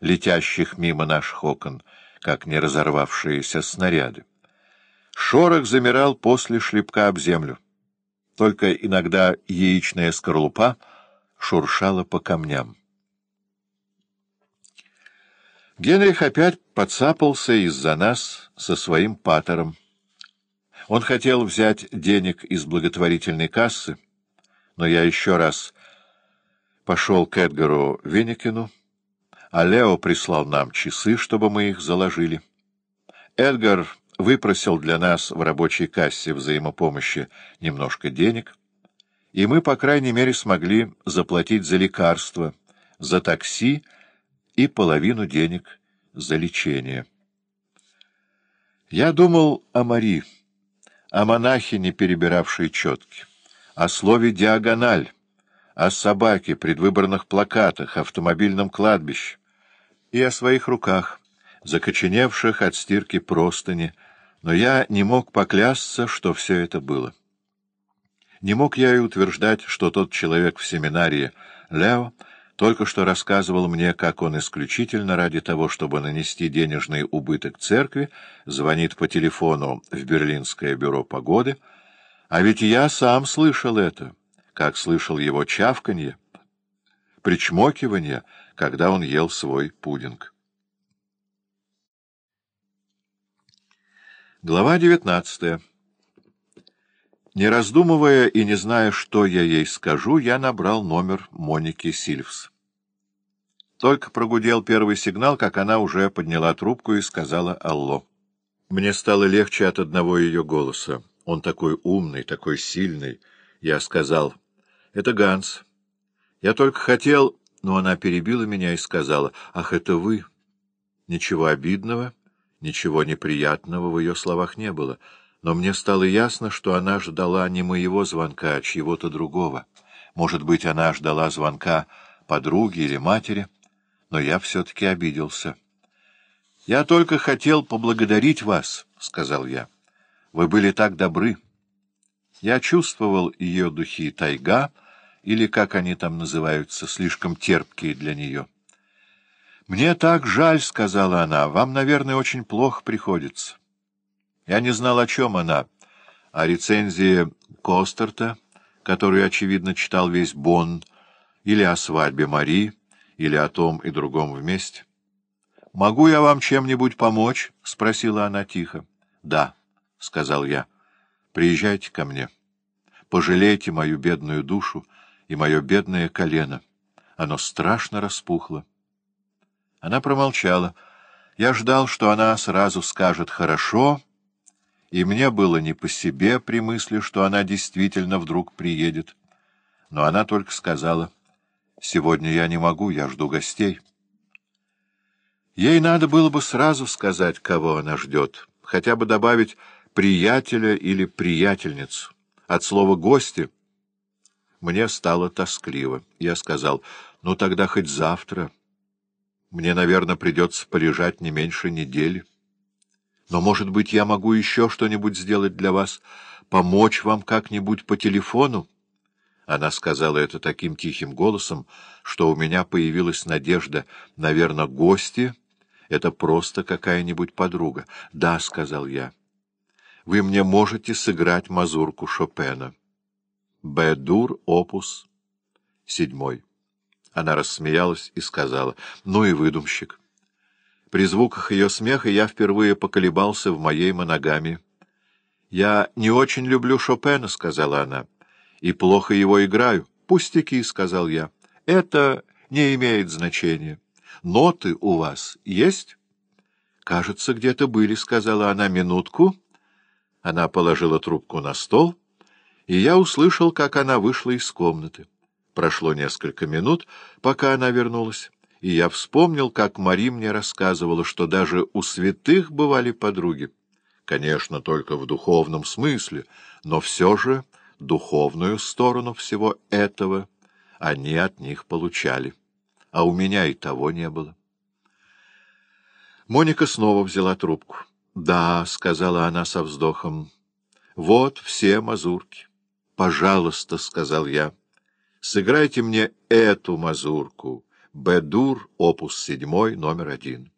летящих мимо наших окон, как не разорвавшиеся снаряды. Шорох замирал после шлепка об землю. Только иногда яичная скорлупа шуршала по камням. Генрих опять подцапался из-за нас со своим патером. Он хотел взять денег из благотворительной кассы, но я еще раз пошел к Эдгару Веникину, а Лео прислал нам часы, чтобы мы их заложили. Эдгар выпросил для нас в рабочей кассе взаимопомощи немножко денег, и мы, по крайней мере, смогли заплатить за лекарства, за такси и половину денег за лечение. Я думал о Мари, о монахине, перебиравшей четки, о слове «диагональ», о собаке, предвыборных плакатах, автомобильном кладбище и о своих руках, закоченевших от стирки простыни, но я не мог поклясться, что все это было. Не мог я и утверждать, что тот человек в семинарии, Лео, только что рассказывал мне, как он исключительно ради того, чтобы нанести денежный убыток церкви, звонит по телефону в Берлинское бюро погоды, а ведь я сам слышал это как слышал его чавканье, причмокивание, когда он ел свой пудинг. Глава девятнадцатая. Не раздумывая и не зная, что я ей скажу, я набрал номер Моники Сильвс. Только прогудел первый сигнал, как она уже подняла трубку и сказала «Алло». Мне стало легче от одного ее голоса. Он такой умный, такой сильный. Я сказал это Ганс. Я только хотел... Но она перебила меня и сказала, «Ах, это вы!» Ничего обидного, ничего неприятного в ее словах не было, но мне стало ясно, что она ждала не моего звонка, а чьего-то другого. Может быть, она ждала звонка подруги или матери, но я все-таки обиделся. «Я только хотел поблагодарить вас», — сказал я. «Вы были так добры». Я чувствовал ее духи тайга, или, как они там называются, слишком терпкие для нее. «Мне так жаль», — сказала она, — «вам, наверное, очень плохо приходится». Я не знал, о чем она, о рецензии Костерта, которую, очевидно, читал весь Бонн, или о свадьбе Мари, или о том и другом вместе. «Могу я вам чем-нибудь помочь?» — спросила она тихо. «Да», — сказал я. Приезжайте ко мне. Пожалейте мою бедную душу и мое бедное колено. Оно страшно распухло. Она промолчала. Я ждал, что она сразу скажет «хорошо», и мне было не по себе при мысли, что она действительно вдруг приедет. Но она только сказала «сегодня я не могу, я жду гостей». Ей надо было бы сразу сказать, кого она ждет, хотя бы добавить приятеля или приятельницу. От слова «гости» мне стало тоскливо. Я сказал, ну тогда хоть завтра. Мне, наверное, придется полежать не меньше недели. Но, может быть, я могу еще что-нибудь сделать для вас, помочь вам как-нибудь по телефону? Она сказала это таким тихим голосом, что у меня появилась надежда, наверное, гости — это просто какая-нибудь подруга. «Да», — сказал я вы мне можете сыграть мазурку Шопена. Б-дур, опус, седьмой. Она рассмеялась и сказала, ну и выдумщик. При звуках ее смеха я впервые поколебался в моей моногамии. «Я не очень люблю Шопена», — сказала она, — «и плохо его играю». «Пустяки», — сказал я, — «это не имеет значения. Ноты у вас есть?» «Кажется, где-то были», — сказала она, — «минутку». Она положила трубку на стол, и я услышал, как она вышла из комнаты. Прошло несколько минут, пока она вернулась, и я вспомнил, как Мари мне рассказывала, что даже у святых бывали подруги. Конечно, только в духовном смысле, но все же духовную сторону всего этого они от них получали, а у меня и того не было. Моника снова взяла трубку. «Да», — сказала она со вздохом, — «вот все мазурки». «Пожалуйста», — сказал я, — «сыграйте мне эту мазурку, Б-дур, опус 7, номер 1.